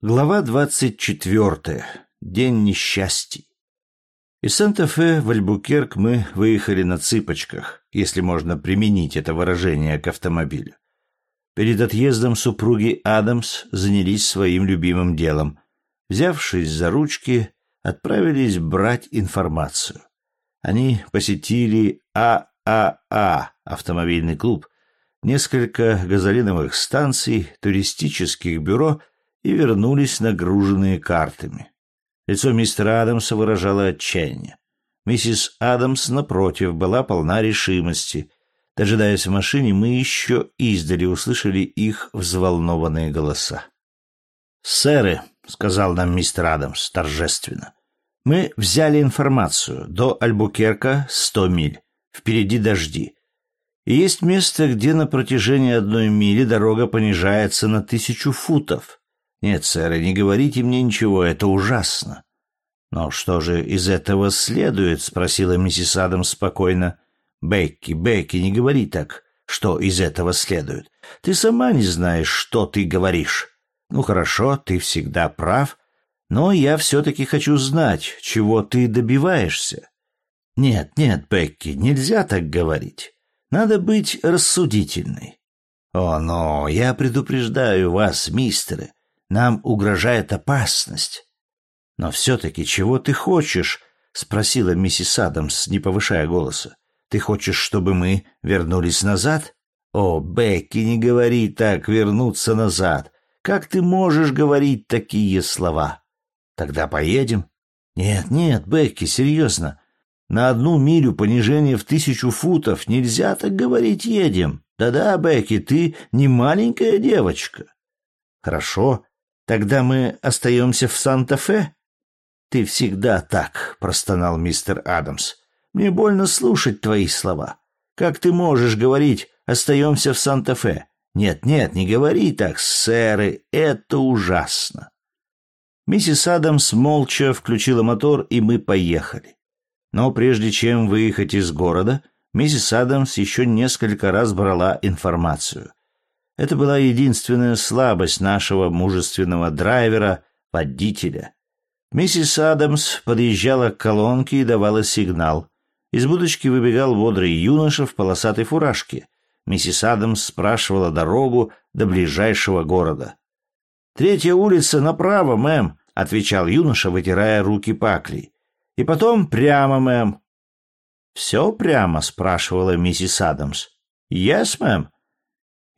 Глава двадцать четвертая. День несчастий. Из Санта-Фе в Альбукерк мы выехали на цыпочках, если можно применить это выражение к автомобилю. Перед отъездом супруги Адамс занялись своим любимым делом. Взявшись за ручки, отправились брать информацию. Они посетили ААА, автомобильный клуб, несколько газолиновых станций, туристических бюро и вернулись нагруженные картами. Лицо мистера Адамса выражало отчаяние. Миссис Адамс, напротив, была полна решимости. Дожидаясь в машине, мы еще издали услышали их взволнованные голоса. «Сэры», — сказал нам мистер Адамс торжественно, — «мы взяли информацию. До Альбукерка сто миль. Впереди дожди. И есть место, где на протяжении одной мили дорога понижается на тысячу футов. Нет, сэр, не говорите мне ничего, это ужасно. Но что же из этого следует? спросила миссис Адамс спокойно. Бекки, Бекки, не говори так. Что из этого следует? Ты сама не знаешь, что ты говоришь. Ну хорошо, ты всегда прав, но я все-таки хочу знать, чего ты добиваешься. Нет, нет, Бекки, нельзя так говорить. Надо быть рассудительной. О, но я предупреждаю вас, мистеры, нам угрожает опасность. Но все-таки чего ты хочешь? спросила миссис Адамс, не повышая голоса. Ты хочешь, чтобы мы вернулись назад? О, Бекки, не говори так, вернуться назад. Как ты можешь говорить такие слова? Тогда поедем? Нет, нет, Бекки, серьезно. На одну милю понижение в тысячу футов нельзя так говорить едем. Да-да, Бекки, ты не маленькая девочка. Хорошо, Тогда мы остаемся в Санта-Фе? Ты всегда так, простонал мистер Адамс. Мне больно слушать твои слова. Как ты можешь говорить «остаемся в Санта-Фе»? Нет, нет, не говори так, сэры, это ужасно. Миссис Адамс молча включила мотор, и мы поехали. Но прежде чем выехать из города, миссис Адамс еще несколько раз брала информацию. Это была единственная слабость нашего мужественного драйвера, водителя. Миссис Адамс подъезжала к колонке и давала сигнал. Из будочки выбегал бодрый юноша в полосатой фуражке. Миссис Адамс спрашивала дорогу до ближайшего города. «Третья улица направо, мэм», — отвечал юноша, вытирая руки паклей. «И потом прямо, мэм». «Все прямо?» — спрашивала миссис Адамс. «Yes, мэм»,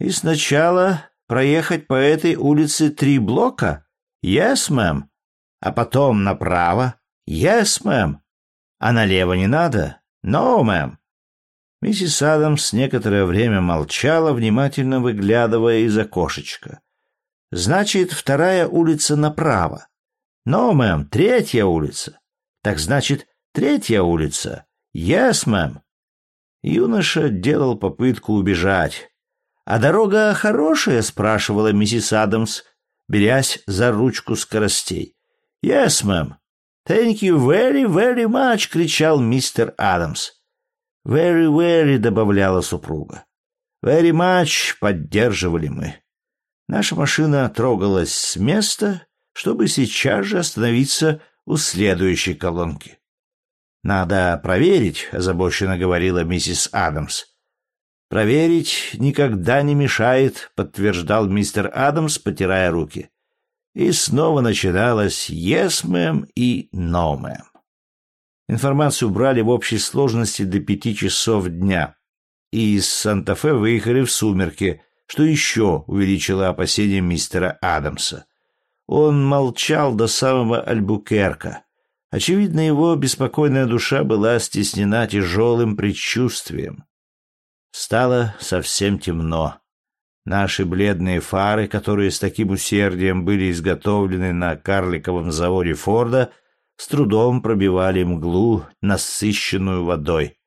и сначала проехать по этой улице три блока? Yes, мэм. А потом направо? Yes, мэм. А налево не надо? No, мэм. Миссис Адамс некоторое время молчала, внимательно выглядывая из окошечка. Значит, вторая улица направо. No, мэм, третья улица. Так значит, третья улица. Yes, мэм. Юноша делал попытку убежать. «А дорога хорошая?» — спрашивала миссис Адамс, берясь за ручку скоростей. «Yes, мэм». «Thank you very, very much!» — кричал мистер Адамс. «Very, very!» — добавляла супруга. «Very much!» — поддерживали мы. Наша машина трогалась с места, чтобы сейчас же остановиться у следующей колонки. «Надо проверить», — озабоченно говорила миссис Адамс. «Проверить никогда не мешает», — подтверждал мистер Адамс, потирая руки. И снова начиналось «Yes, мэм» и «No, мэм». Информацию брали в общей сложности до пяти часов дня, и из Санта-Фе выехали в сумерки, что еще увеличило опасения мистера Адамса. Он молчал до самого Альбукерка. Очевидно, его беспокойная душа была стеснена тяжелым предчувствием. Стало совсем темно. Наши бледные фары, которые с таким усердием были изготовлены на карликовом заводе Форда, с трудом пробивали мглу, насыщенную водой.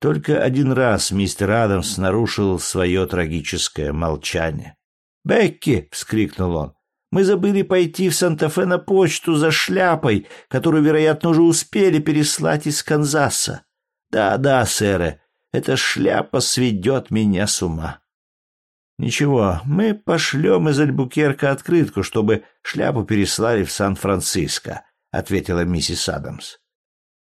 Только один раз мистер Адамс нарушил свое трагическое молчание. «Бекки!» — вскрикнул он. «Мы забыли пойти в Санта-Фе на почту за шляпой, которую, вероятно, уже успели переслать из Канзаса. Да, да, сэры, эта шляпа сведет меня с ума. Ничего, мы пошлем из Альбукерка открытку, чтобы шляпу переслали в Сан-Франциско, ответила миссис Адамс.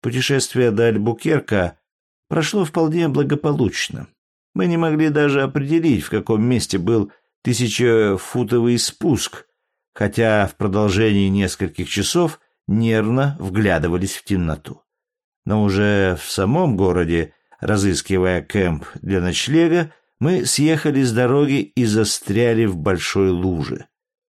Путешествие до Альбукерка прошло вполне благополучно. Мы не могли даже определить, в каком месте был тысячефутовый спуск, хотя в продолжении нескольких часов нервно вглядывались в темноту. Но уже в самом городе, разыскивая кемп для ночлега, мы съехали с дороги и застряли в большой луже.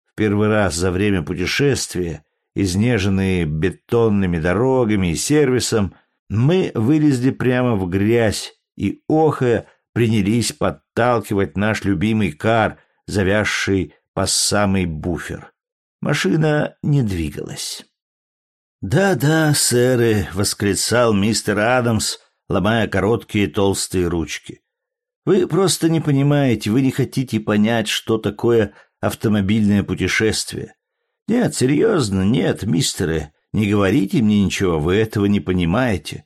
В первый раз за время путешествия, изнеженные бетонными дорогами и сервисом, мы вылезли прямо в грязь и, охая, принялись подталкивать наш любимый кар, завязший по самый буфер. Машина не двигалась. «Да-да, сэры», — восклицал мистер Адамс, ломая короткие толстые ручки. «Вы просто не понимаете, вы не хотите понять, что такое автомобильное путешествие. Нет, серьезно, нет, мистеры, не говорите мне ничего, вы этого не понимаете».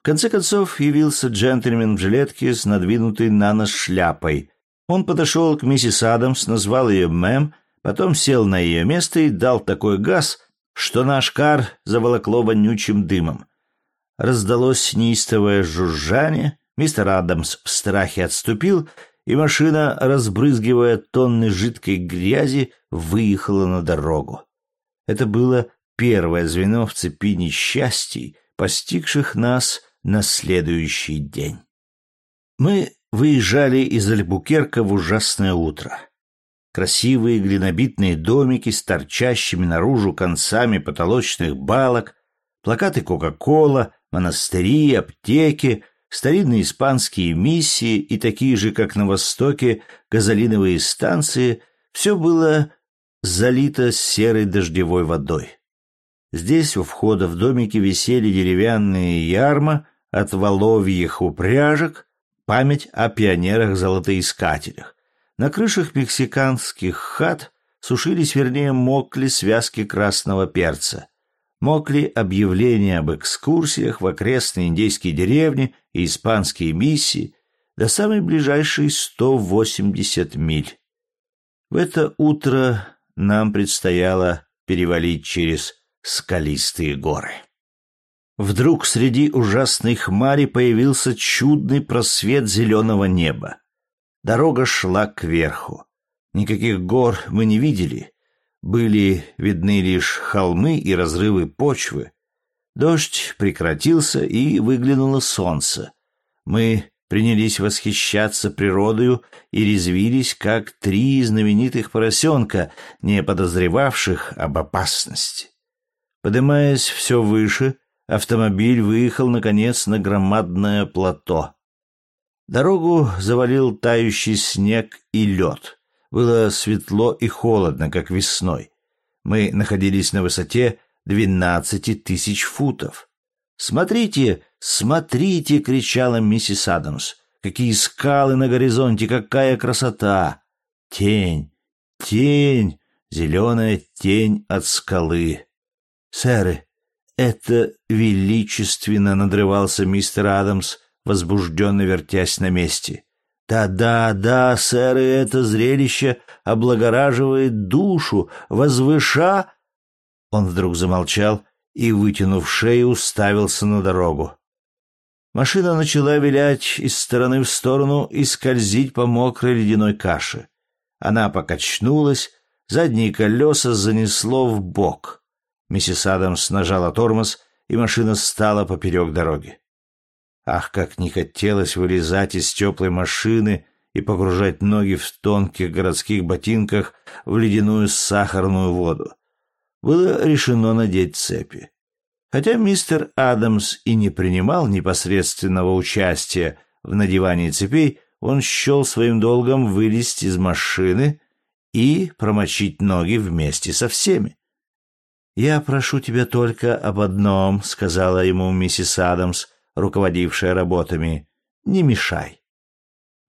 В конце концов явился джентльмен в жилетке с надвинутой на нос шляпой. Он подошел к миссис Адамс, назвал ее мэм, потом сел на ее место и дал такой газ — что наш кар заволокло вонючим дымом. Раздалось неистовое жужжание, мистер Адамс в страхе отступил, и машина, разбрызгивая тонны жидкой грязи, выехала на дорогу. Это было первое звено в цепи несчастий, постигших нас на следующий день. Мы выезжали из Альбукерка в ужасное утро. Красивые глинобитные домики с торчащими наружу концами потолочных балок, плакаты Кока-Кола, монастыри, аптеки, старинные испанские миссии и такие же, как на Востоке, газолиновые станции — все было залито серой дождевой водой. Здесь у входа в домики висели деревянные ярма от воловьих упряжек, память о пионерах-золотоискателях, на крышах мексиканских хат сушились, вернее, мокли связки красного перца. Мокли объявления об экскурсиях в окрестные индейские деревни и испанские миссии до самой ближайшей 180 миль. В это утро нам предстояло перевалить через скалистые горы. Вдруг среди ужасной хмари появился чудный просвет зеленого неба. Дорога шла кверху. Никаких гор мы не видели. Были видны лишь холмы и разрывы почвы. Дождь прекратился, и выглянуло солнце. Мы принялись восхищаться природою и резвились, как три знаменитых поросенка, не подозревавших об опасности. Подымаясь все выше, автомобиль выехал, наконец, на громадное плато. Дорогу завалил тающий снег и лед. Было светло и холодно, как весной. Мы находились на высоте двенадцати тысяч футов. «Смотрите, смотрите!» — кричала миссис Адамс. «Какие скалы на горизонте! Какая красота! Тень! Тень! Зеленая тень от скалы!» «Сэры, это величественно!» — надрывался мистер Адамс — возбужденно вертясь на месте. «Да-да, да, сэр, и это зрелище облагораживает душу, возвыша...» Он вдруг замолчал и, вытянув шею, уставился на дорогу. Машина начала вилять из стороны в сторону и скользить по мокрой ледяной каше. Она покачнулась, задние колеса занесло в бок. Миссис Адамс нажала тормоз, и машина стала поперек дороги. Ах, как не хотелось вылезать из теплой машины и погружать ноги в тонких городских ботинках в ледяную сахарную воду. Было решено надеть цепи. Хотя мистер Адамс и не принимал непосредственного участия в надевании цепей, он счел своим долгом вылезть из машины и промочить ноги вместе со всеми. «Я прошу тебя только об одном», — сказала ему миссис Адамс, — руководившая работами. «Не мешай».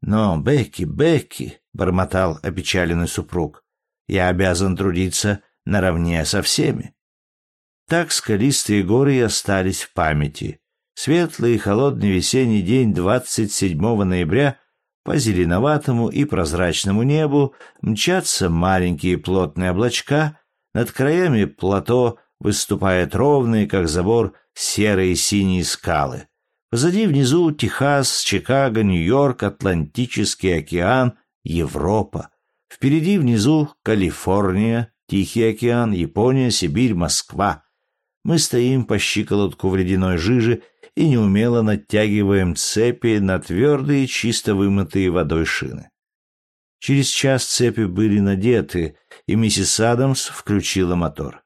«Но, Бекки, Бекки», — бормотал опечаленный супруг, — «я обязан трудиться наравне со всеми». Так скалистые горы и остались в памяти. Светлый и холодный весенний день 27 ноября По зеленоватому и прозрачному небу мчатся маленькие плотные облачка, над краями плато выступают ровные, как забор, серые и синие скалы. Позади внизу Техас, Чикаго, Нью-Йорк, Атлантический океан, Европа. Впереди внизу Калифорния, Тихий океан, Япония, Сибирь, Москва. Мы стоим по щиколотку в ледяной жиже и неумело натягиваем цепи на твердые, чисто вымытые водой шины. Через час цепи были надеты, и миссис Адамс включила мотор.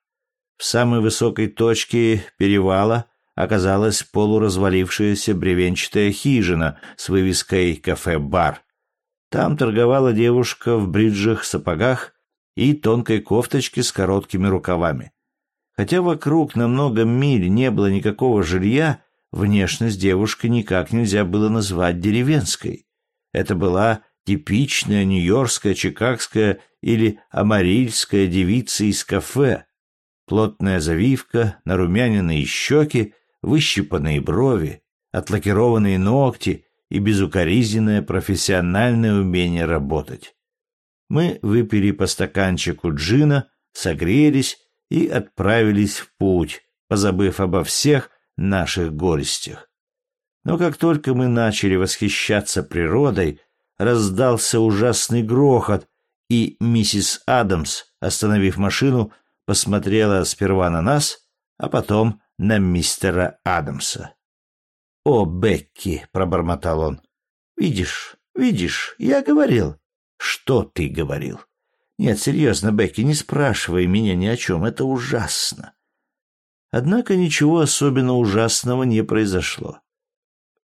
В самой высокой точке перевала оказалась полуразвалившаяся бревенчатая хижина с вывеской «Кафе-бар». Там торговала девушка в бриджах, сапогах и тонкой кофточке с короткими рукавами. Хотя вокруг на много миль не было никакого жилья, внешность девушки никак нельзя было назвать деревенской. Это была типичная нью-йоркская, чикагская или амарильская девица из кафе. Плотная завивка, нарумяненные щеки, выщипанные брови, отлакированные ногти и безукоризненное профессиональное умение работать. Мы выпили по стаканчику джина, согрелись и отправились в путь, позабыв обо всех наших горестях. Но как только мы начали восхищаться природой, раздался ужасный грохот, и миссис Адамс, остановив машину, посмотрела сперва на нас, а потом на мистера Адамса. «О, Бекки!» — пробормотал он. «Видишь, видишь, я говорил». «Что ты говорил?» «Нет, серьезно, Бекки, не спрашивай меня ни о чем, это ужасно». Однако ничего особенно ужасного не произошло.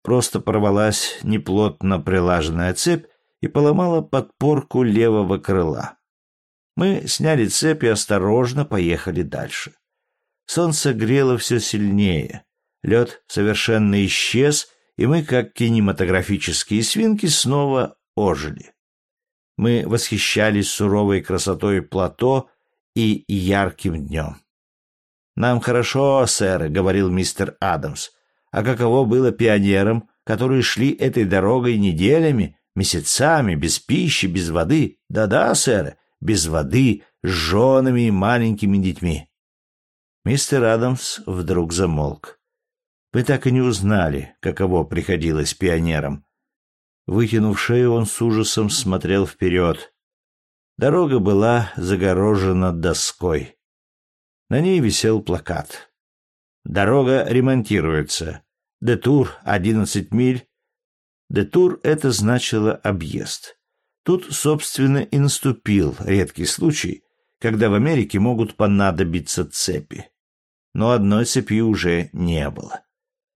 Просто порвалась неплотно прилаженная цепь и поломала подпорку левого крыла. Мы сняли цепь и осторожно поехали дальше. Солнце грело все сильнее. Лед совершенно исчез, и мы, как кинематографические свинки, снова ожили. Мы восхищались суровой красотой плато и ярким днем. «Нам хорошо, сэр», — говорил мистер Адамс. «А каково было пионерам, которые шли этой дорогой неделями, месяцами, без пищи, без воды? Да-да, сэр, без воды, с женами и маленькими детьми». Мистер Адамс вдруг замолк. Мы так и не узнали, каково приходилось пионерам. Вытянув шею, он с ужасом смотрел вперед. Дорога была загорожена доской. На ней висел плакат. «Дорога ремонтируется. Детур — одиннадцать миль». Детур — это значило объезд. Тут, собственно, и наступил редкий случай, когда в Америке могут понадобиться цепи. Но одной цепи уже не было.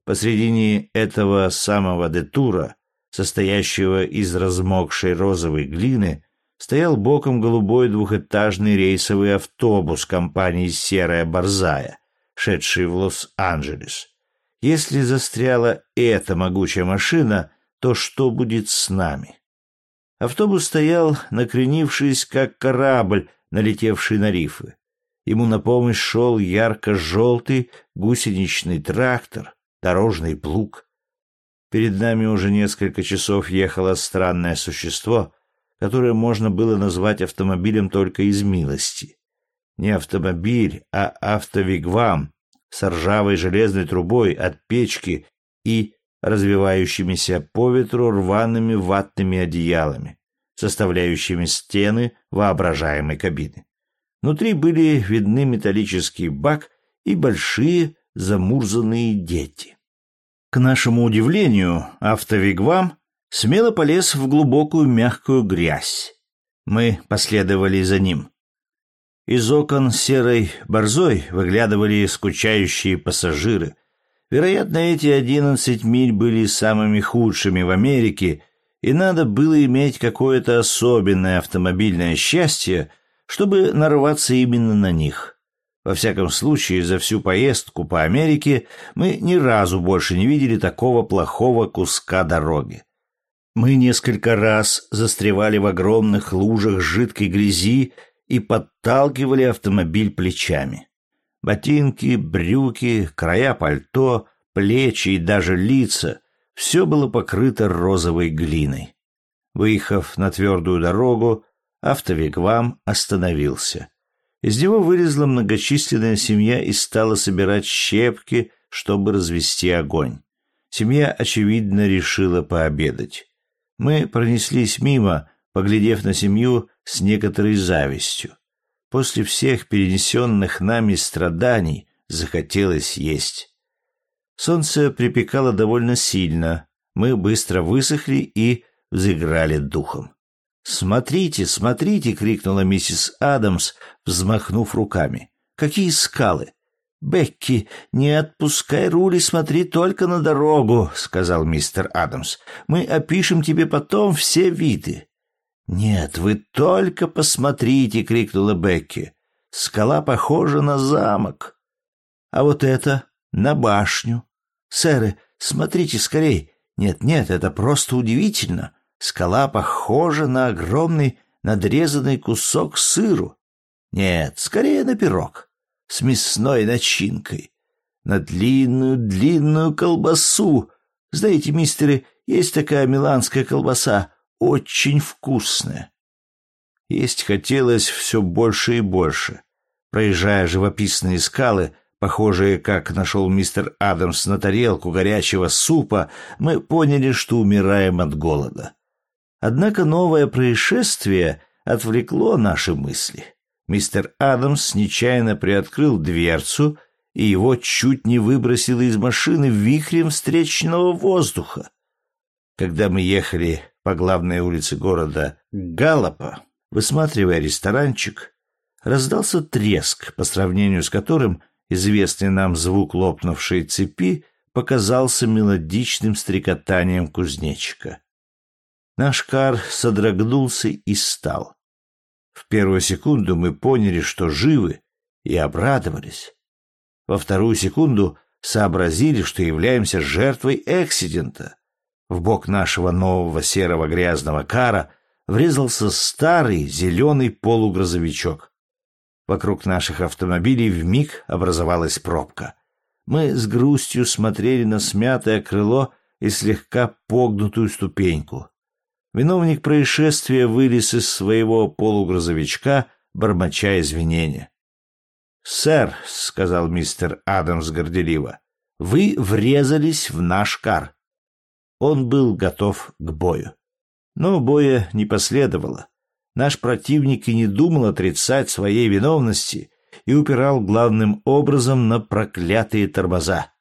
Посредине этого самого детура состоящего из размокшей розовой глины, стоял боком голубой двухэтажный рейсовый автобус компании «Серая Борзая», шедший в Лос-Анджелес. Если застряла эта могучая машина, то что будет с нами? Автобус стоял, накренившись, как корабль, налетевший на рифы. Ему на помощь шел ярко-желтый гусеничный трактор, дорожный плуг. Перед нами уже несколько часов ехало странное существо, которое можно было назвать автомобилем только из милости. Не автомобиль, а автовигвам с ржавой железной трубой от печки и развивающимися по ветру рваными ватными одеялами, составляющими стены воображаемой кабины. Внутри были видны металлический бак и большие замурзанные дети. К нашему удивлению, автовигвам смело полез в глубокую мягкую грязь. Мы последовали за ним. Из окон серой борзой выглядывали скучающие пассажиры. Вероятно, эти одиннадцать миль были самыми худшими в Америке, и надо было иметь какое-то особенное автомобильное счастье, чтобы нарваться именно на них. Во всяком случае, за всю поездку по Америке мы ни разу больше не видели такого плохого куска дороги. Мы несколько раз застревали в огромных лужах жидкой грязи и подталкивали автомобиль плечами. Ботинки, брюки, края пальто, плечи и даже лица — все было покрыто розовой глиной. Выехав на твердую дорогу, автовигвам остановился. Из него вылезла многочисленная семья и стала собирать щепки, чтобы развести огонь. Семья, очевидно, решила пообедать. Мы пронеслись мимо, поглядев на семью с некоторой завистью. После всех перенесенных нами страданий захотелось есть. Солнце припекало довольно сильно. Мы быстро высохли и взыграли духом. «Смотрите, смотрите!» — крикнула миссис Адамс, взмахнув руками. «Какие скалы! «Бекки, не отпускай руль и смотри только на дорогу», — сказал мистер Адамс. «Мы опишем тебе потом все виды». «Нет, вы только посмотрите!» — крикнула Бекки. «Скала похожа на замок. А вот это — на башню. Сэры, смотрите скорей. Нет-нет, это просто удивительно. Скала похожа на огромный надрезанный кусок сыру. Нет, скорее на пирог с мясной начинкой. На длинную-длинную колбасу. Знаете, мистеры, есть такая миланская колбаса, очень вкусная. Есть хотелось все больше и больше. Проезжая живописные скалы, похожие, как нашел мистер Адамс на тарелку горячего супа, мы поняли, что умираем от голода. Однако новое происшествие отвлекло наши мысли. Мистер Адамс нечаянно приоткрыл дверцу, и его чуть не выбросило из машины вихрем встречного воздуха. Когда мы ехали по главной улице города Галлопа, высматривая ресторанчик, раздался треск, по сравнению с которым известный нам звук лопнувшей цепи показался мелодичным стрекотанием кузнечика. Наш кар содрогнулся и стал. В первую секунду мы поняли, что живы, и обрадовались. Во вторую секунду сообразили, что являемся жертвой эксидента. В бок нашего нового серого грязного кара врезался старый зеленый полугрозовичок. Вокруг наших автомобилей вмиг образовалась пробка. Мы с грустью смотрели на смятое крыло и слегка погнутую ступеньку. Виновник происшествия вылез из своего полугрузовичка, бормоча извинения. «Сэр», — сказал мистер Адамс горделиво, — «вы врезались в наш кар». Он был готов к бою. Но боя не последовало. Наш противник и не думал отрицать своей виновности и упирал главным образом на проклятые тормоза.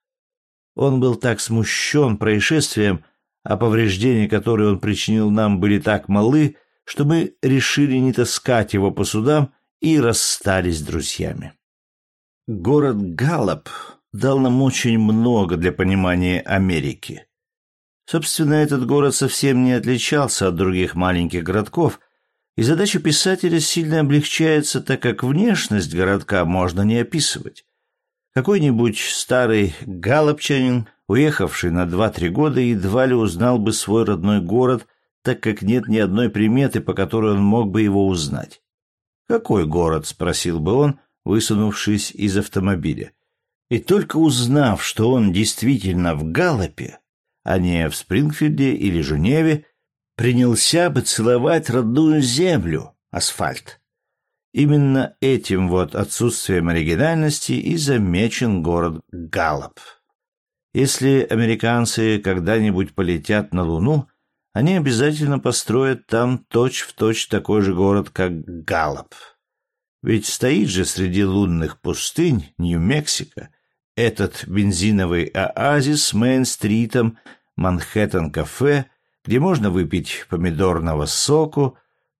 Он был так смущен происшествием, а повреждения, которые он причинил нам, были так малы, что мы решили не таскать его по судам и расстались с друзьями. Город Галлоп дал нам очень много для понимания Америки. Собственно, этот город совсем не отличался от других маленьких городков, и задача писателя сильно облегчается, так как внешность городка можно не описывать. Какой-нибудь старый галопчанин уехавший на два-три года, едва ли узнал бы свой родной город, так как нет ни одной приметы, по которой он мог бы его узнать. «Какой город?» — спросил бы он, высунувшись из автомобиля. И только узнав, что он действительно в Галлопе, а не в Спрингфилде или Женеве, принялся бы целовать родную землю, асфальт. Именно этим вот отсутствием оригинальности и замечен город Галлоп. Если американцы когда-нибудь полетят на Луну, они обязательно построят там точь-в-точь точь такой же город, как Галлоп. Ведь стоит же среди лунных пустынь Нью-Мексико этот бензиновый оазис с Мейн-стритом, Манхэттен-кафе, где можно выпить помидорного соку,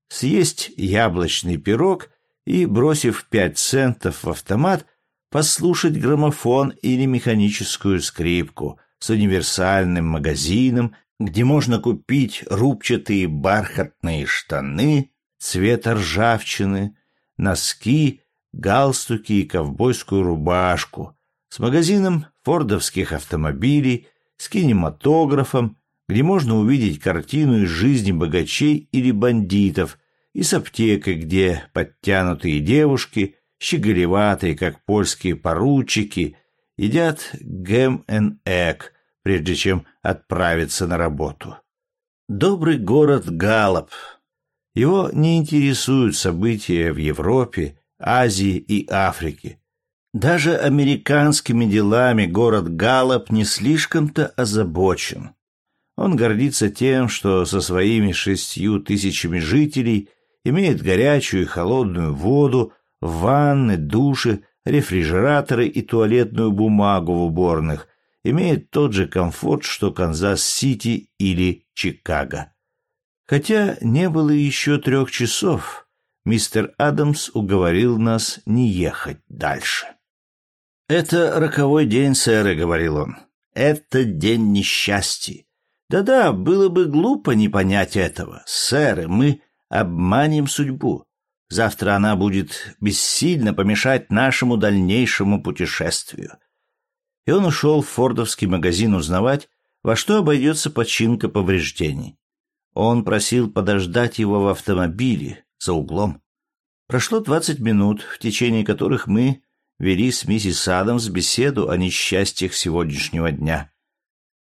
съесть яблочный пирог и, бросив пять центов в автомат, послушать граммофон или механическую скрипку с универсальным магазином, где можно купить рубчатые бархатные штаны цвета ржавчины, носки, галстуки и ковбойскую рубашку, с магазином фордовских автомобилей, с кинематографом, где можно увидеть картину из жизни богачей или бандитов, и с аптекой, где подтянутые девушки щеголеватые, как польские поручики, едят гэм эн эк, прежде чем отправиться на работу. Добрый город Галлоп. Его не интересуют события в Европе, Азии и Африке. Даже американскими делами город Галлоп не слишком-то озабочен. Он гордится тем, что со своими шестью тысячами жителей имеет горячую и холодную воду, ванны, души, рефрижераторы и туалетную бумагу в уборных, имеет тот же комфорт, что Канзас-Сити или Чикаго. Хотя не было еще трех часов, мистер Адамс уговорил нас не ехать дальше. «Это роковой день, сэр», — говорил он. «Это день несчастья. Да-да, было бы глупо не понять этого. Сэр, мы обманем судьбу. Завтра она будет бессильно помешать нашему дальнейшему путешествию. И он ушел в фордовский магазин узнавать, во что обойдется починка повреждений. Он просил подождать его в автомобиле за углом. Прошло двадцать минут, в течение которых мы вели с миссис Адамс беседу о несчастьях сегодняшнего дня.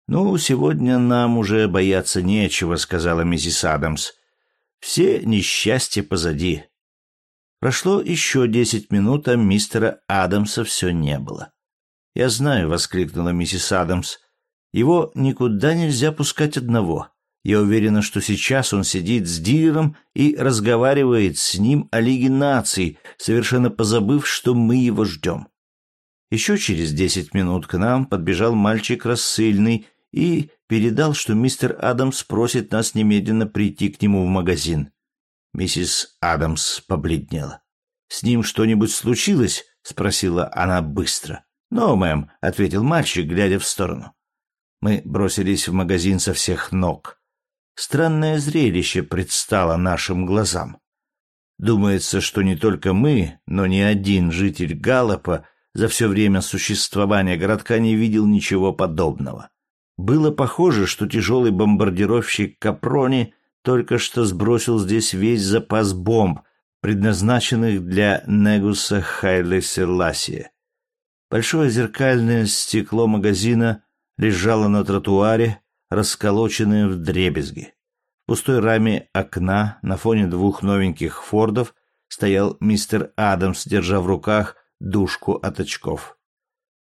«Ну, сегодня нам уже бояться нечего», — сказала миссис Адамс. «Все несчастья позади. Прошло еще десять минут, а мистера Адамса все не было. «Я знаю», — воскликнула миссис Адамс. «Его никуда нельзя пускать одного. Я уверена, что сейчас он сидит с дилером и разговаривает с ним о Лиге наций, совершенно позабыв, что мы его ждем». Еще через десять минут к нам подбежал мальчик рассыльный и передал, что мистер Адамс просит нас немедленно прийти к нему в магазин. Миссис Адамс побледнела. «С ним что-нибудь случилось?» — спросила она быстро. «Но, мэм», — ответил мальчик, глядя в сторону. Мы бросились в магазин со всех ног. Странное зрелище предстало нашим глазам. Думается, что не только мы, но ни один житель Галлопа за все время существования городка не видел ничего подобного. Было похоже, что тяжелый бомбардировщик Капрони только что сбросил здесь весь запас бомб, предназначенных для Негуса Хайли Селасия. Большое зеркальное стекло магазина лежало на тротуаре, расколоченное в дребезги. В пустой раме окна на фоне двух новеньких фордов стоял мистер Адамс, держа в руках дужку от очков.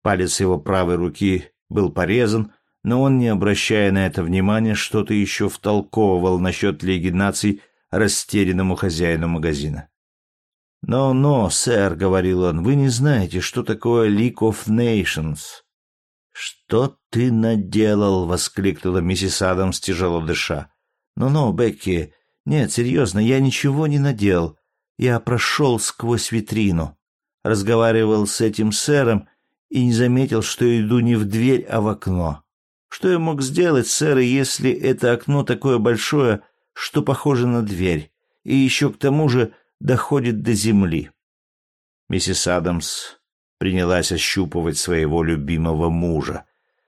Палец его правой руки был порезан, но он, не обращая на это внимания, что-то еще втолковывал насчет Лиги наций растерянному хозяину магазина. «Но-но, сэр», — говорил он, — «вы не знаете, что такое League of Nations». «Что ты наделал?» — воскликнула миссис Адамс, тяжело дыша. «Ну-ну, Бекки, нет, серьезно, я ничего не наделал. Я прошел сквозь витрину, разговаривал с этим сэром и не заметил, что иду не в дверь, а в окно. Что я мог сделать, сэр, если это окно такое большое, что похоже на дверь, и еще к тому же доходит до земли? Миссис Адамс принялась ощупывать своего любимого мужа.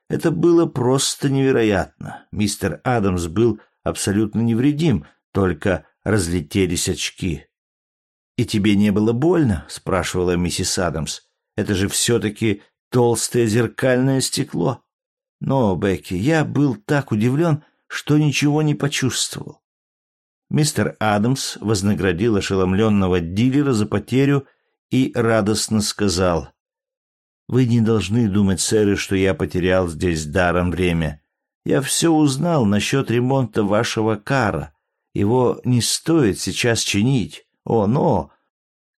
Это было просто невероятно. Мистер Адамс был абсолютно невредим, только разлетелись очки. «И тебе не было больно?» — спрашивала миссис Адамс. «Это же все-таки толстое зеркальное стекло». Но, Бекки, я был так удивлен, что ничего не почувствовал. Мистер Адамс вознаградил ошеломленного дилера за потерю и радостно сказал, «Вы не должны думать, сэры, что я потерял здесь даром время. Я все узнал насчет ремонта вашего кара. Его не стоит сейчас чинить. О, но!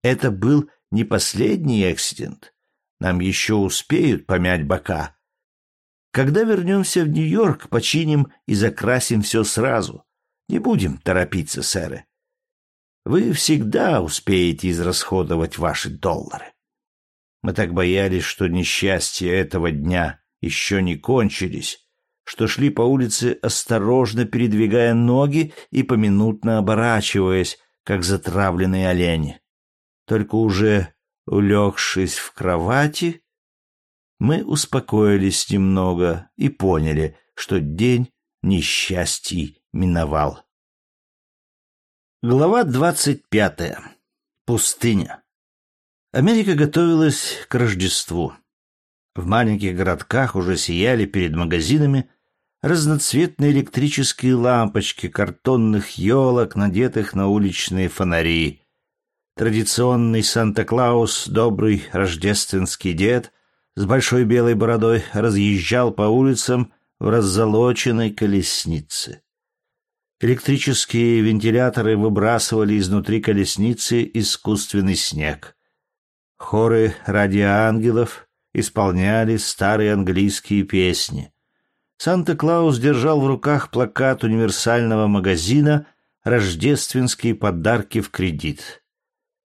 Это был не последний эксидент. Нам еще успеют помять бока. Когда вернемся в Нью-Йорк, починим и закрасим все сразу. Не будем торопиться, сэры. Вы всегда успеете израсходовать ваши доллары. Мы так боялись, что несчастья этого дня еще не кончились, что шли по улице, осторожно передвигая ноги и поминутно оборачиваясь, как затравленные олени. Только уже улегшись в кровати, мы успокоились немного и поняли, что день несчастий миновал. Глава двадцать пятая. Пустыня. Америка готовилась к Рождеству. В маленьких городках уже сияли перед магазинами разноцветные электрические лампочки картонных елок, надетых на уличные фонари. Традиционный Санта-Клаус, добрый рождественский дед с большой белой бородой разъезжал по улицам в раззолоченной колеснице. Электрические вентиляторы выбрасывали изнутри колесницы искусственный снег. Хоры радиоангелов исполняли старые английские песни. Санта-Клаус держал в руках плакат универсального магазина «Рождественские подарки в кредит».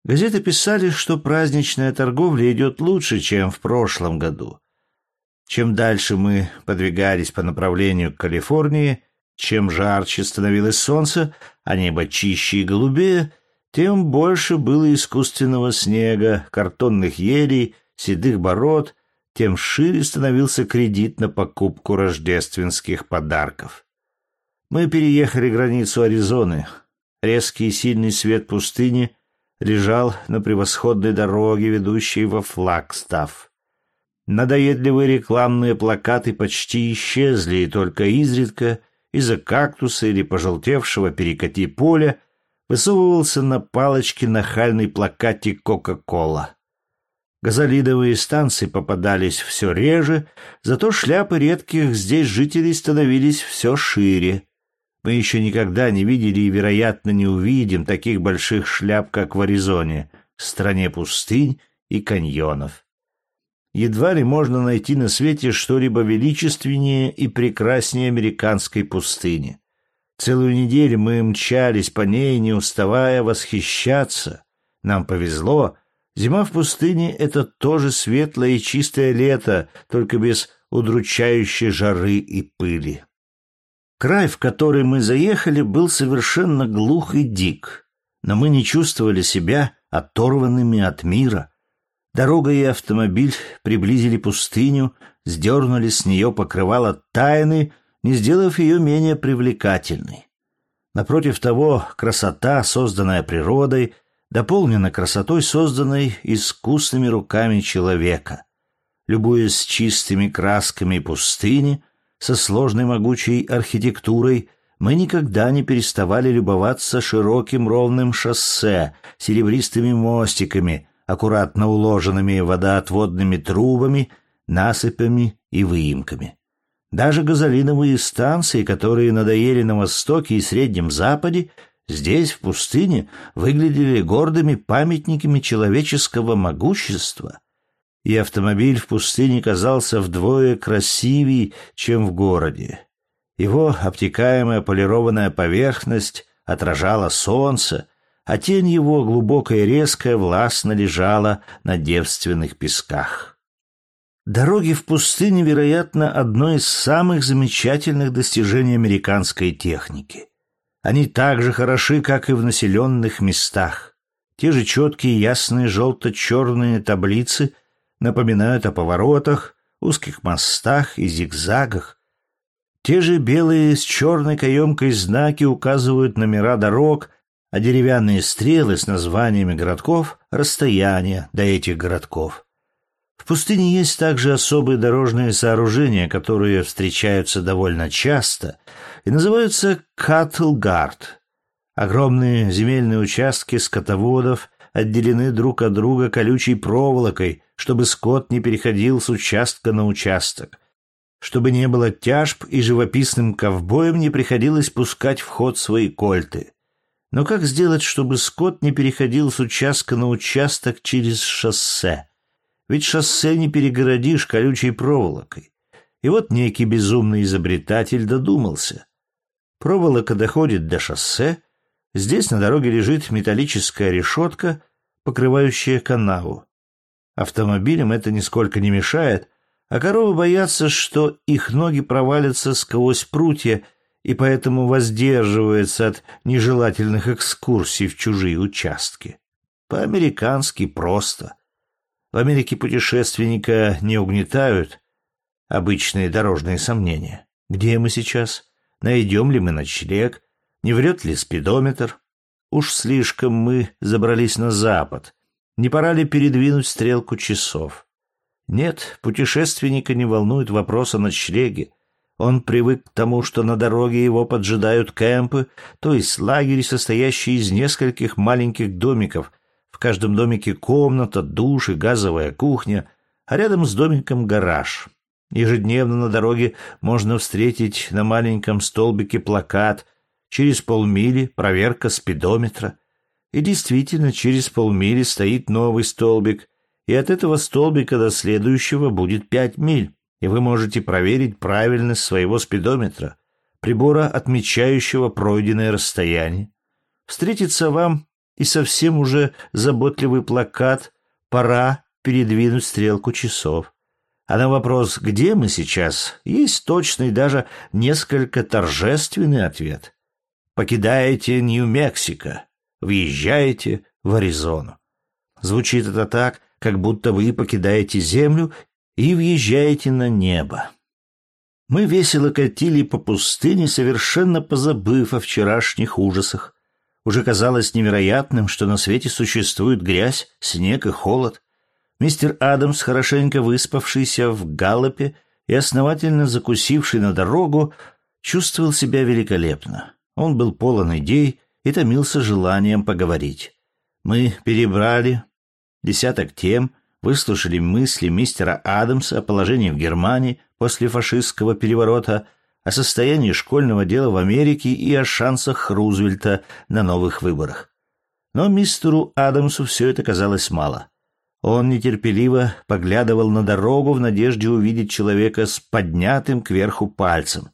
Газеты писали, что праздничная торговля идет лучше, чем в прошлом году. Чем дальше мы подвигались по направлению к Калифорнии, чем жарче становилось солнце, а небо чище и голубее, тем больше было искусственного снега, картонных елей, седых бород, тем шире становился кредит на покупку рождественских подарков. Мы переехали границу Аризоны. Резкий и сильный свет пустыни лежал на превосходной дороге, ведущей во Флагстав. Надоедливые рекламные плакаты почти исчезли, и только изредка из-за кактуса или пожелтевшего перекати поля высовывался на палочке нахальный плакатик «Кока-кола». Газолидовые станции попадались все реже, зато шляпы редких здесь жителей становились все шире. Мы еще никогда не видели и, вероятно, не увидим таких больших шляп, как в Аризоне, стране пустынь и каньонов. Едва ли можно найти на свете что-либо величественнее и прекраснее американской пустыни. Целую неделю мы мчались по ней, не уставая восхищаться. Нам повезло. Зима в пустыне — это тоже светлое и чистое лето, только без удручающей жары и пыли. Край, в который мы заехали, был совершенно глух и дик, но мы не чувствовали себя оторванными от мира. Дорога и автомобиль приблизили пустыню, сдернули с нее покрывало тайны, не сделав ее менее привлекательной. Напротив того, красота, созданная природой, дополнена красотой, созданной искусными руками человека. Любуясь чистыми красками пустыни, со сложной могучей архитектурой, мы никогда не переставали любоваться широким ровным шоссе, серебристыми мостиками, аккуратно уложенными водоотводными трубами, насыпями и выемками. Даже газолиновые станции, которые надоели на Востоке и Среднем Западе, здесь, в пустыне, выглядели гордыми памятниками человеческого могущества — и автомобиль в пустыне казался вдвое красивее, чем в городе. Его обтекаемая полированная поверхность отражала солнце, а тень его, глубокая и резкая, властно лежала на девственных песках. Дороги в пустыне, вероятно, одно из самых замечательных достижений американской техники. Они так же хороши, как и в населенных местах. Те же четкие, ясные желто-черные таблицы — напоминают о поворотах, узких мостах и зигзагах. Те же белые с черной каемкой знаки указывают номера дорог, а деревянные стрелы с названиями городков — расстояние до этих городков. В пустыне есть также особые дорожные сооружения, которые встречаются довольно часто и называются «каттлгард». Огромные земельные участки скотоводов отделены друг от друга колючей проволокой, чтобы скот не переходил с участка на участок, чтобы не было тяжб и живописным ковбоям не приходилось пускать в ход свои кольты. Но как сделать, чтобы скот не переходил с участка на участок через шоссе? Ведь шоссе не перегородишь колючей проволокой. И вот некий безумный изобретатель додумался. Проволока доходит до шоссе, здесь на дороге лежит металлическая решетка, покрывающая канаву. Автомобилям это нисколько не мешает, а коровы боятся, что их ноги провалятся сквозь прутья и поэтому воздерживаются от нежелательных экскурсий в чужие участки. По-американски просто. В Америке путешественника не угнетают обычные дорожные сомнения. Где мы сейчас? Найдем ли мы ночлег? Не врет ли спидометр? Уж слишком мы забрались на запад, не пора ли передвинуть стрелку часов? Нет, путешественника не волнует вопрос о ночлеге. Он привык к тому, что на дороге его поджидают кемпы, то есть лагерь, состоящий из нескольких маленьких домиков. В каждом домике комната, душ и газовая кухня, а рядом с домиком гараж. Ежедневно на дороге можно встретить на маленьком столбике плакат «Через полмили проверка спидометра». И действительно, через полмили стоит новый столбик, и от этого столбика до следующего будет пять миль и вы можете проверить правильность своего спидометра, прибора, отмечающего пройденное расстояние. Встретится вам и совсем уже заботливый плакат «Пора передвинуть стрелку часов». А на вопрос «Где мы сейчас?» есть точный, даже несколько торжественный ответ. Покидаете Нью-Мексико, въезжаете в Аризону. Звучит это так, как будто вы покидаете Землю и въезжаете на небо. Мы весело катили по пустыне, совершенно позабыв о вчерашних ужасах. Уже казалось невероятным, что на свете существует грязь, снег и холод. Мистер Адамс, хорошенько выспавшийся в галопе и основательно закусивший на дорогу, чувствовал себя великолепно. Он был полон идей и томился желанием поговорить. Мы перебрали десяток тем — выслушали мысли мистера Адамса о положении в Германии после фашистского переворота, о состоянии школьного дела в Америке и о шансах Рузвельта на новых выборах. Но мистеру Адамсу все это казалось мало. Он нетерпеливо поглядывал на дорогу в надежде увидеть человека с поднятым кверху пальцем.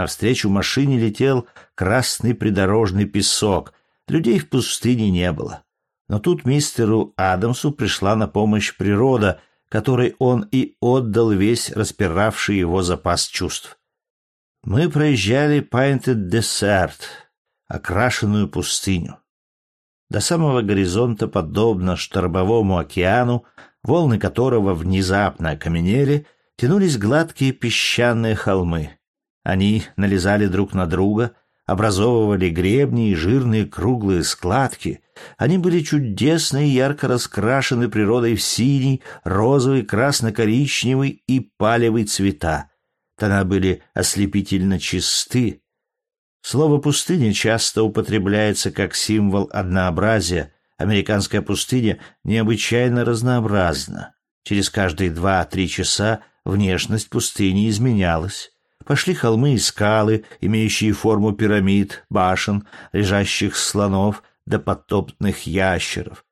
Навстречу машине летел красный придорожный песок. Людей в пустыне не было. Но тут мистеру Адамсу пришла на помощь природа, которой он и отдал весь распиравший его запас чувств. Мы проезжали Пайнтед Десерт, окрашенную пустыню. До самого горизонта, подобно штормовому океану, волны которого внезапно окаменели, тянулись гладкие песчаные холмы. Они налезали друг на друга, образовывали гребни и жирные круглые складки. Они были чудесно и ярко раскрашены природой в синий, розовый, красно-коричневый и палевый цвета. Тона были ослепительно чисты. Слово «пустыня» часто употребляется как символ однообразия. Американская пустыня необычайно разнообразна. Через каждые два-три часа внешность пустыни изменялась. Пошли холмы и скалы, имеющие форму пирамид, башен, лежащих слонов да подтопных ящеров.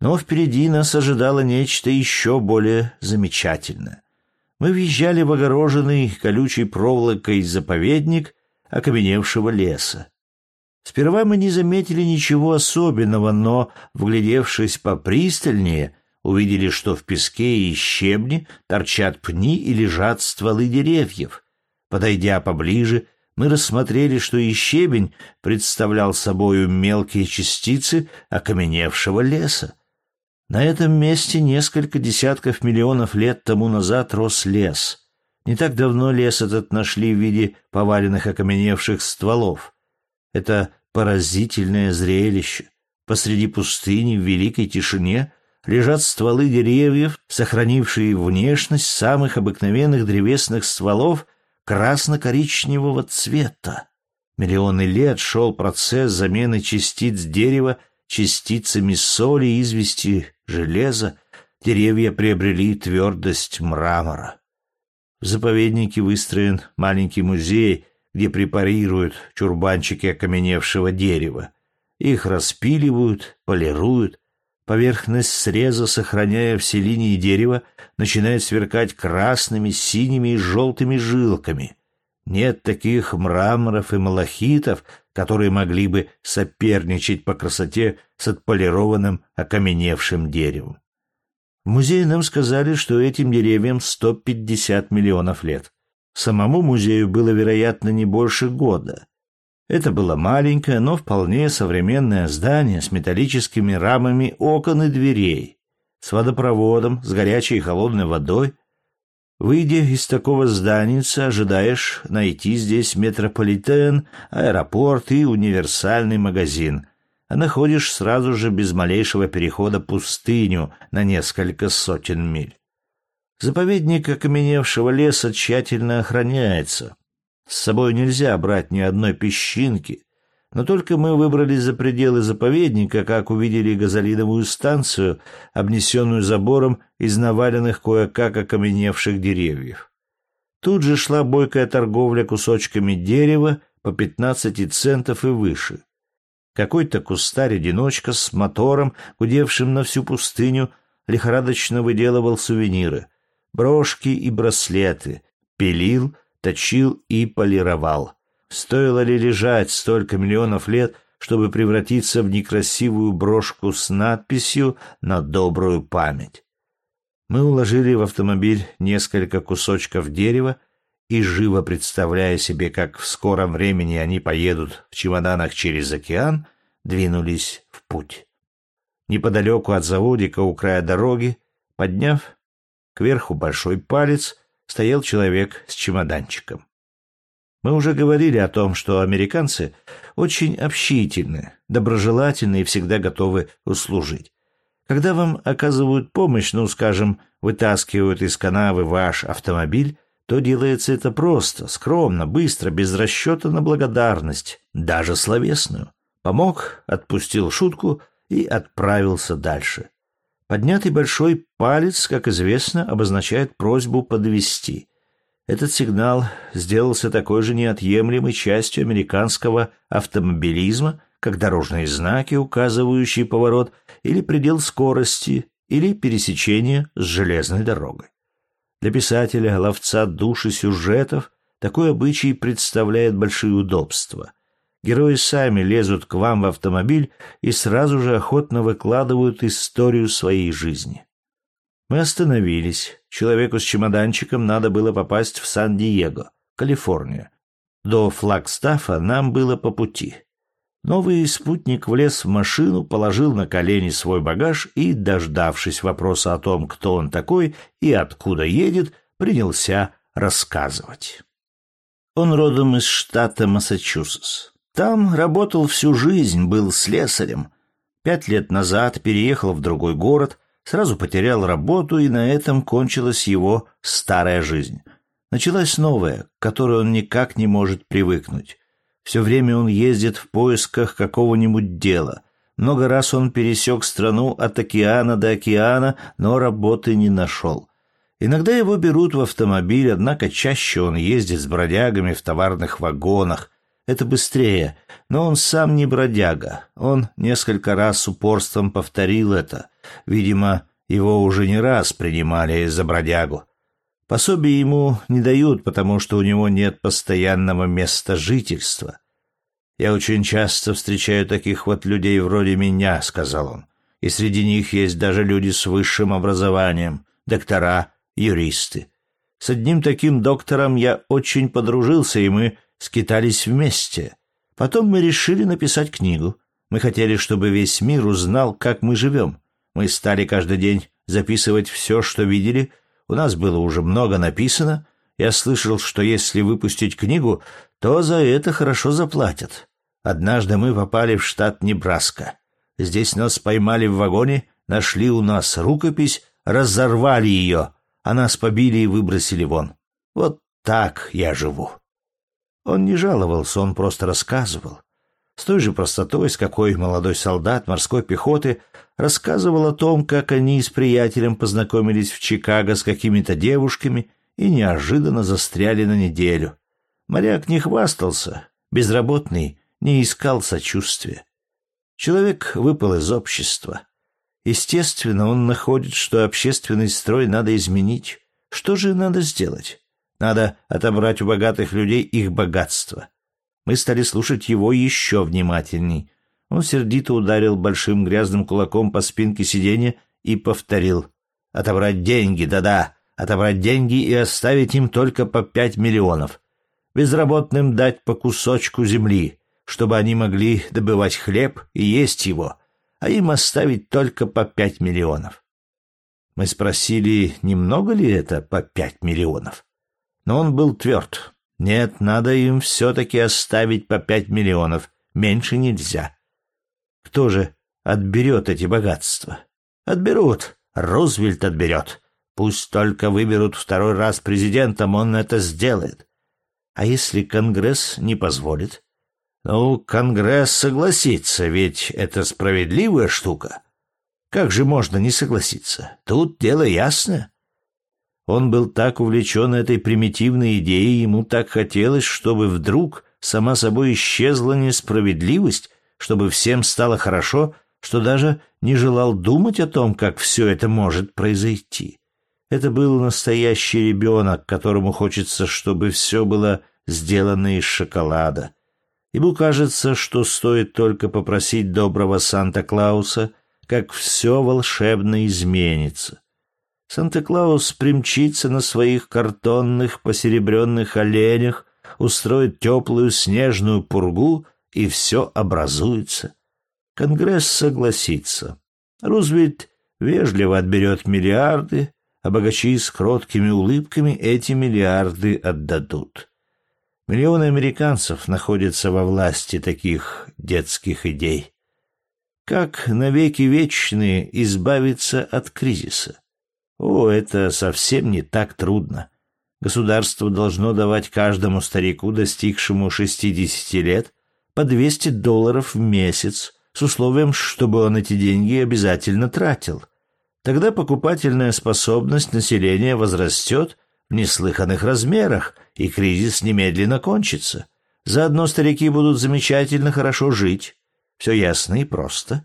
Но впереди нас ожидало нечто еще более замечательное. Мы въезжали в огороженный колючей проволокой заповедник окаменевшего леса. Сперва мы не заметили ничего особенного, но, вглядевшись попристальнее, увидели, что в песке и щебне торчат пни и лежат стволы деревьев. Подойдя поближе, мы рассмотрели, что и щебень представлял собою мелкие частицы окаменевшего леса. На этом месте несколько десятков миллионов лет тому назад рос лес. Не так давно лес этот нашли в виде поваленных окаменевших стволов. Это поразительное зрелище. Посреди пустыни в великой тишине лежат стволы деревьев, сохранившие внешность самых обыкновенных древесных стволов красно-коричневого цвета. Миллионы лет шел процесс замены частиц дерева частицами соли, извести, железа. Деревья приобрели твердость мрамора. В заповеднике выстроен маленький музей, где препарируют чурбанчики окаменевшего дерева. Их распиливают, полируют, Поверхность среза, сохраняя все линии дерева, начинает сверкать красными, синими и желтыми жилками. Нет таких мраморов и малахитов, которые могли бы соперничать по красоте с отполированным окаменевшим деревом. В музее нам сказали, что этим деревьям 150 миллионов лет. Самому музею было, вероятно, не больше года. Это было маленькое, но вполне современное здание с металлическими рамами окон и дверей, с водопроводом, с горячей и холодной водой. Выйдя из такого зданица, ожидаешь найти здесь метрополитен, аэропорт и универсальный магазин, а находишь сразу же без малейшего перехода пустыню на несколько сотен миль. Заповедник окаменевшего леса тщательно охраняется. С собой нельзя брать ни одной песчинки, но только мы выбрались за пределы заповедника, как увидели газолиновую станцию, обнесенную забором из наваленных кое-как окаменевших деревьев. Тут же шла бойкая торговля кусочками дерева по 15 центов и выше. Какой-то кустарь-одиночка с мотором, гудевшим на всю пустыню, лихорадочно выделывал сувениры, брошки и браслеты, пилил, точил и полировал. Стоило ли лежать столько миллионов лет, чтобы превратиться в некрасивую брошку с надписью «На добрую память»? Мы уложили в автомобиль несколько кусочков дерева и, живо представляя себе, как в скором времени они поедут в чемоданах через океан, двинулись в путь. Неподалеку от заводика у края дороги, подняв кверху большой палец, стоял человек с чемоданчиком. Мы уже говорили о том, что американцы очень общительны, доброжелательны и всегда готовы услужить. Когда вам оказывают помощь, ну, скажем, вытаскивают из канавы ваш автомобиль, то делается это просто, скромно, быстро, без расчета на благодарность, даже словесную. Помог, отпустил шутку и отправился дальше. Поднятый большой палец, как известно, обозначает просьбу подвести. Этот сигнал сделался такой же неотъемлемой частью американского автомобилизма, как дорожные знаки, указывающие поворот или предел скорости, или пересечение с железной дорогой. Для писателя, ловца души сюжетов, такой обычай представляет большие удобства. Герои сами лезут к вам в автомобиль и сразу же охотно выкладывают историю своей жизни. Мы остановились. Человеку с чемоданчиком надо было попасть в Сан-Диего, Калифорния. До Флагстафа нам было по пути. Новый спутник влез в машину, положил на колени свой багаж и, дождавшись вопроса о том, кто он такой и откуда едет, принялся рассказывать. Он родом из штата Массачусетс. Там работал всю жизнь, был слесарем. Пять лет назад переехал в другой город, сразу потерял работу, и на этом кончилась его старая жизнь. Началась новая, к которой он никак не может привыкнуть. Все время он ездит в поисках какого-нибудь дела. Много раз он пересек страну от океана до океана, но работы не нашел. Иногда его берут в автомобиль, однако чаще он ездит с бродягами в товарных вагонах. Это быстрее, но он сам не бродяга. Он несколько раз с упорством повторил это. Видимо, его уже не раз принимали за бродягу. Пособие ему не дают, потому что у него нет постоянного места жительства. «Я очень часто встречаю таких вот людей вроде меня», — сказал он. «И среди них есть даже люди с высшим образованием, доктора, юристы. С одним таким доктором я очень подружился, и мы скитались вместе. Потом мы решили написать книгу. Мы хотели, чтобы весь мир узнал, как мы живем. Мы стали каждый день записывать все, что видели, у нас было уже много написано. Я слышал, что если выпустить книгу, то за это хорошо заплатят. Однажды мы попали в штат Небраска. Здесь нас поймали в вагоне, нашли у нас рукопись, разорвали ее, а нас побили и выбросили вон. Вот так я живу. Он не жаловался, он просто рассказывал. С той же простотой, с какой молодой солдат морской пехоты рассказывал о том, как они с приятелем познакомились в Чикаго с какими-то девушками и неожиданно застряли на неделю. Моряк не хвастался, безработный не искал сочувствия. Человек выпал из общества. Естественно, он находит, что общественный строй надо изменить. Что же надо сделать? Надо отобрать у богатых людей их богатство. Мы стали слушать его еще внимательней. Он сердито ударил большим грязным кулаком по спинке сиденья и повторил. «Отобрать деньги, да-да, отобрать деньги и оставить им только по пять миллионов. Безработным дать по кусочку земли, чтобы они могли добывать хлеб и есть его, а им оставить только по пять миллионов». Мы спросили, немного ли это по пять миллионов. Но он был тверд. Нет, надо им все-таки оставить по пять миллионов. Меньше нельзя. Кто же отберет эти богатства? Отберут. Рузвельт отберет. Пусть только выберут второй раз президентом, он это сделает. А если Конгресс не позволит? Ну, Конгресс согласится, ведь это справедливая штука. Как же можно не согласиться? Тут дело ясное. Он был так увлечен этой примитивной идеей, ему так хотелось, чтобы вдруг сама собой исчезла несправедливость, чтобы всем стало хорошо, что даже не желал думать о том, как все это может произойти. Это был настоящий ребенок, которому хочется, чтобы все было сделано из шоколада. Ему кажется, что стоит только попросить доброго Санта-Клауса, как все волшебно изменится. Санта-Клаус примчится на своих картонных посеребренных оленях, устроит теплую снежную пургу, и все образуется. Конгресс согласится. Рузвельт вежливо отберет миллиарды, а богачи с кроткими улыбками эти миллиарды отдадут. Миллионы американцев находятся во власти таких детских идей. Как навеки вечные избавиться от кризиса? О, это совсем не так трудно. Государство должно давать каждому старику, достигшему 60 лет, по 200 долларов в месяц, с условием, чтобы он эти деньги обязательно тратил. Тогда покупательная способность населения возрастет в неслыханных размерах, и кризис немедленно кончится. Заодно старики будут замечательно хорошо жить. Все ясно и просто.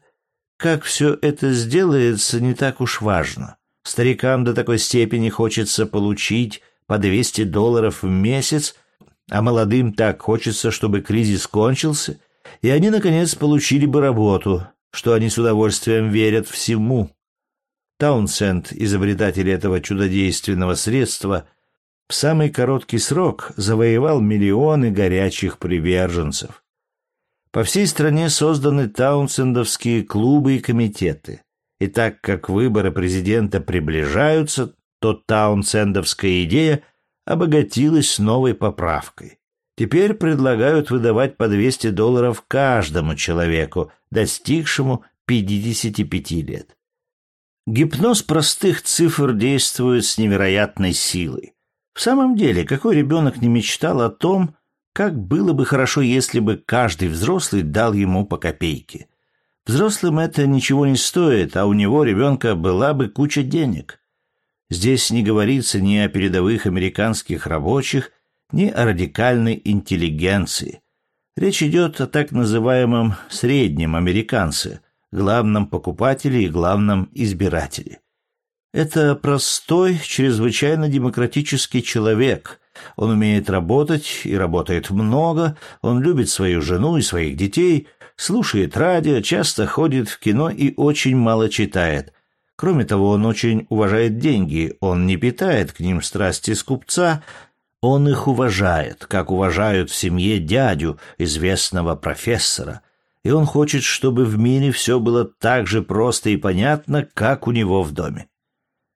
Как все это сделается, не так уж важно. Старикам до такой степени хочется получить по 200 долларов в месяц, а молодым так хочется, чтобы кризис кончился, и они, наконец, получили бы работу, что они с удовольствием верят всему, Таунсенд, изобретатель этого чудодейственного средства, в самый короткий срок завоевал миллионы горячих приверженцев. По всей стране созданы таунсендовские клубы и комитеты. И так как выборы президента приближаются, то таунсендовская идея обогатилась новой поправкой. Теперь предлагают выдавать по 200 долларов каждому человеку, достигшему 55 лет. Гипноз простых цифр действует с невероятной силой. В самом деле, какой ребенок не мечтал о том, как было бы хорошо, если бы каждый взрослый дал ему по копейке. Взрослым это ничего не стоит, а у него, ребенка, была бы куча денег. Здесь не говорится ни о передовых американских рабочих, ни о радикальной интеллигенции. Речь идет о так называемом «среднем американце», главном покупателе и главном избирателе. Это простой, чрезвычайно демократический человек. Он умеет работать и работает много, он любит свою жену и своих детей, слушает радио, часто ходит в кино и очень мало читает. Кроме того, он очень уважает деньги, он не питает к ним страсти скупца, он их уважает, как уважают в семье дядю, известного профессора, и он хочет, чтобы в мире все было так же просто и понятно, как у него в доме.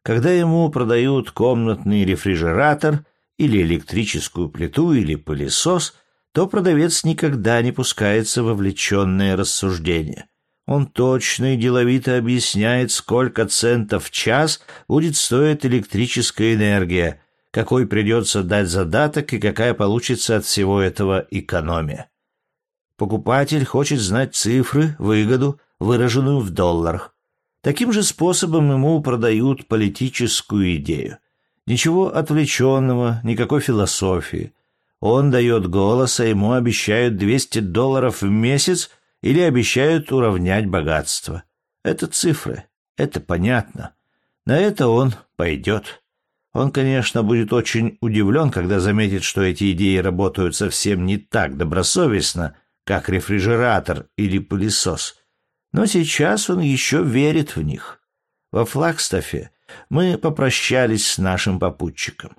Когда ему продают комнатный рефрижератор или электрическую плиту или пылесос, то продавец никогда не пускается в вовлеченное рассуждение. Он точно и деловито объясняет, сколько центов в час будет стоить электрическая энергия, какой придется дать задаток и какая получится от всего этого экономия. Покупатель хочет знать цифры, выгоду, выраженную в долларах. Таким же способом ему продают политическую идею. Ничего отвлеченного, никакой философии. Он дает голос, а ему обещают 200 долларов в месяц или обещают уравнять богатство. Это цифры, это понятно. На это он пойдет. Он, конечно, будет очень удивлен, когда заметит, что эти идеи работают совсем не так добросовестно, как рефрижератор или пылесос. Но сейчас он еще верит в них. Во Флагстафе мы попрощались с нашим попутчиком.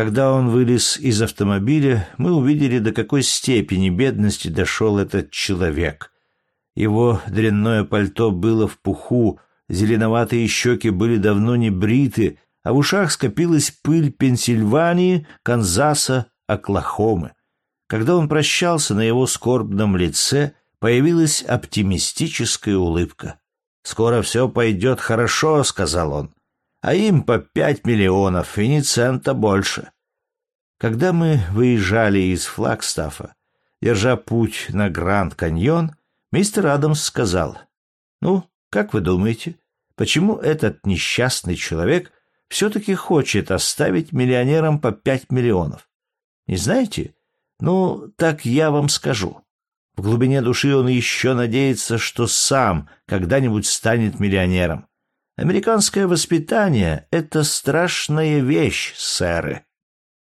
Когда он вылез из автомобиля, мы увидели, до какой степени бедности дошел этот человек. Его дрянное пальто было в пуху, зеленоватые щеки были давно не бриты, а в ушах скопилась пыль Пенсильвании, Канзаса, Оклахомы. Когда он прощался, на его скорбном лице появилась оптимистическая улыбка. «Скоро все пойдет хорошо», — сказал он. А им по пять миллионов и ни цента больше. Когда мы выезжали из Флагстафа, держа путь на Гранд-Каньон, мистер Адамс сказал, «Ну, как вы думаете, почему этот несчастный человек все-таки хочет оставить миллионерам по пять миллионов? Не знаете? Ну, так я вам скажу. В глубине души он еще надеется, что сам когда-нибудь станет миллионером. Американское воспитание — это страшная вещь, сэры.